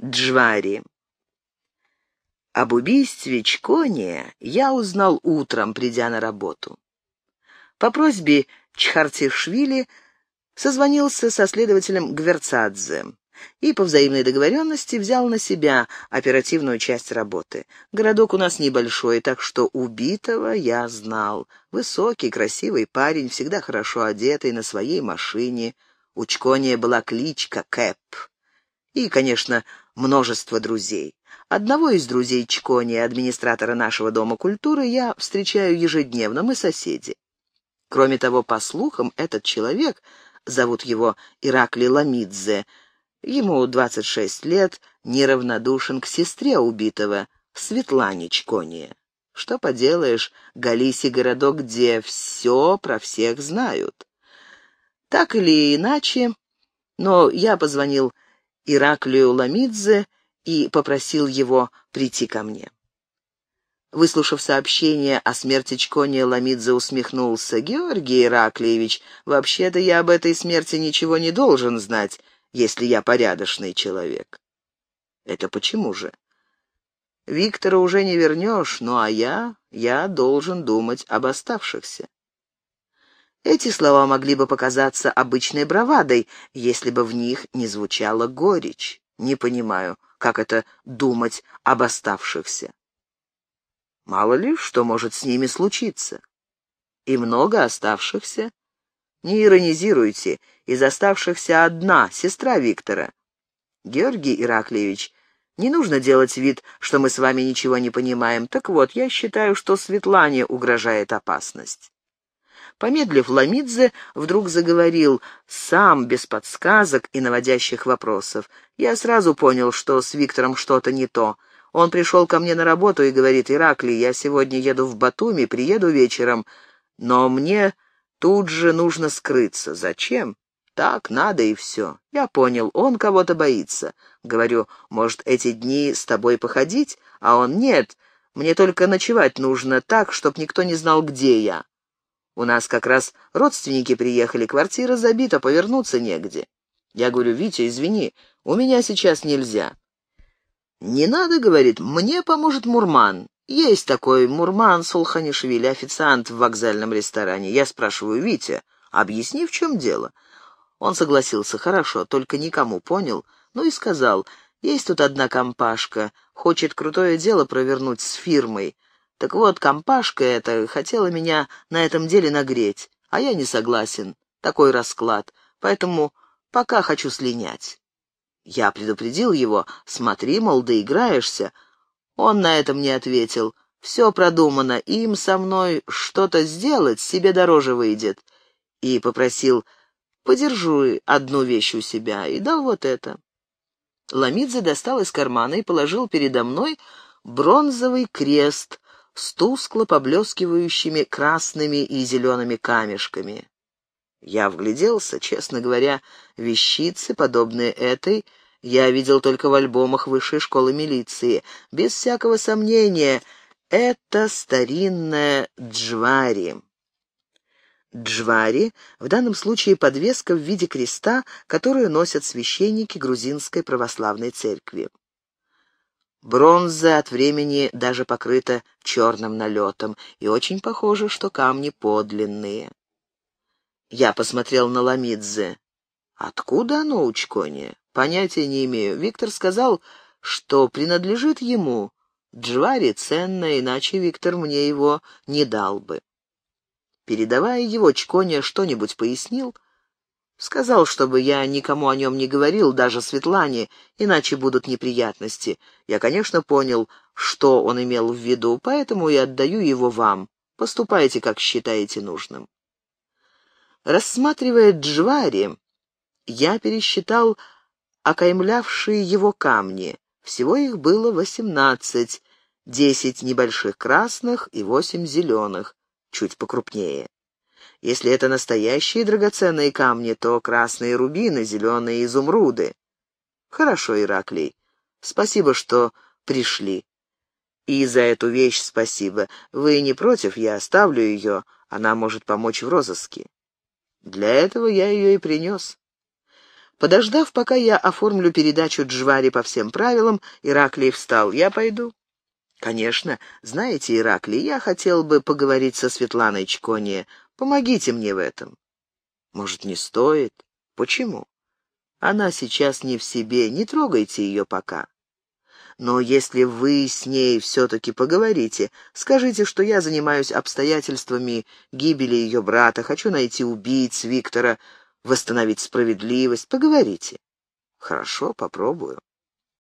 Джвари. Об убийстве Чкония я узнал утром, придя на работу. По просьбе Чхартишвили созвонился со следователем Гверцадзе и по взаимной договоренности взял на себя оперативную часть работы. Городок у нас небольшой, так что убитого я знал. Высокий, красивый парень, всегда хорошо одетый, на своей машине. У Чкония была кличка Кэп. И, конечно, множество друзей. Одного из друзей Чкони, администратора нашего Дома культуры, я встречаю ежедневно, мы соседи. Кроме того, по слухам, этот человек, зовут его Иракли Ламидзе, ему 26 лет, неравнодушен к сестре убитого, Светлане Чкони. Что поделаешь, Галиси городок, где все про всех знают. Так или иначе, но я позвонил Ираклию Ламидзе и попросил его прийти ко мне. Выслушав сообщение о смерти Чкония, Ламидзе усмехнулся. «Георгий Ираклиевич, вообще-то я об этой смерти ничего не должен знать, если я порядочный человек». «Это почему же?» «Виктора уже не вернешь, ну а я, я должен думать об оставшихся». Эти слова могли бы показаться обычной бравадой, если бы в них не звучала горечь. Не понимаю, как это думать об оставшихся. Мало ли, что может с ними случиться. И много оставшихся. Не иронизируйте, из оставшихся одна, сестра Виктора. Георгий Ираклиевич, не нужно делать вид, что мы с вами ничего не понимаем. Так вот, я считаю, что Светлане угрожает опасность. Помедлив, Ламидзе вдруг заговорил, сам, без подсказок и наводящих вопросов. Я сразу понял, что с Виктором что-то не то. Он пришел ко мне на работу и говорит, «Иракли, я сегодня еду в Батуми, приеду вечером, но мне тут же нужно скрыться. Зачем? Так, надо и все. Я понял, он кого-то боится. Говорю, может, эти дни с тобой походить? А он, нет, мне только ночевать нужно так, чтоб никто не знал, где я. У нас как раз родственники приехали, квартира забита, повернуться негде. Я говорю, Витя, извини, у меня сейчас нельзя. Не надо, говорит, мне поможет Мурман. Есть такой Мурман Сулханишвили, официант в вокзальном ресторане. Я спрашиваю, Витя, объясни, в чем дело. Он согласился, хорошо, только никому понял. Ну и сказал, есть тут одна компашка, хочет крутое дело провернуть с фирмой. Так вот, компашка эта хотела меня на этом деле нагреть, а я не согласен. Такой расклад. Поэтому пока хочу слинять. Я предупредил его, смотри, мол, доиграешься. Он на этом не ответил. Все продумано, им со мной что-то сделать себе дороже выйдет. И попросил, подержу одну вещь у себя, и дал вот это. Ламидзе достал из кармана и положил передо мной бронзовый крест с тускло поблескивающими красными и зелеными камешками. Я вгляделся, честно говоря, вещицы, подобные этой, я видел только в альбомах высшей школы милиции. Без всякого сомнения, это старинная джвари. Джвари — в данном случае подвеска в виде креста, которую носят священники грузинской православной церкви. Бронза от времени даже покрыта черным налетом, и очень похоже, что камни подлинные. Я посмотрел на Ламидзе. Откуда оно у Чкони? Понятия не имею. Виктор сказал, что принадлежит ему. Джвари ценно, иначе Виктор мне его не дал бы. Передавая его, Чконя что-нибудь пояснил — Сказал, чтобы я никому о нем не говорил, даже Светлане, иначе будут неприятности. Я, конечно, понял, что он имел в виду, поэтому и отдаю его вам. Поступайте, как считаете нужным. Рассматривая Джвари, я пересчитал окаймлявшие его камни. Всего их было восемнадцать, десять небольших красных и восемь зеленых, чуть покрупнее. Если это настоящие драгоценные камни, то красные рубины, зеленые изумруды. Хорошо, Ираклий. Спасибо, что пришли. И за эту вещь спасибо. Вы не против, я оставлю ее. Она может помочь в розыске. Для этого я ее и принес. Подождав, пока я оформлю передачу Джвари по всем правилам, Ираклий встал. «Я пойду». «Конечно. Знаете, Ираклий, я хотел бы поговорить со Светланой Чконе. Помогите мне в этом». «Может, не стоит? Почему?» «Она сейчас не в себе. Не трогайте ее пока». Но если вы с ней все-таки поговорите, скажите, что я занимаюсь обстоятельствами гибели ее брата, хочу найти убийц Виктора, восстановить справедливость. Поговорите. Хорошо, попробую.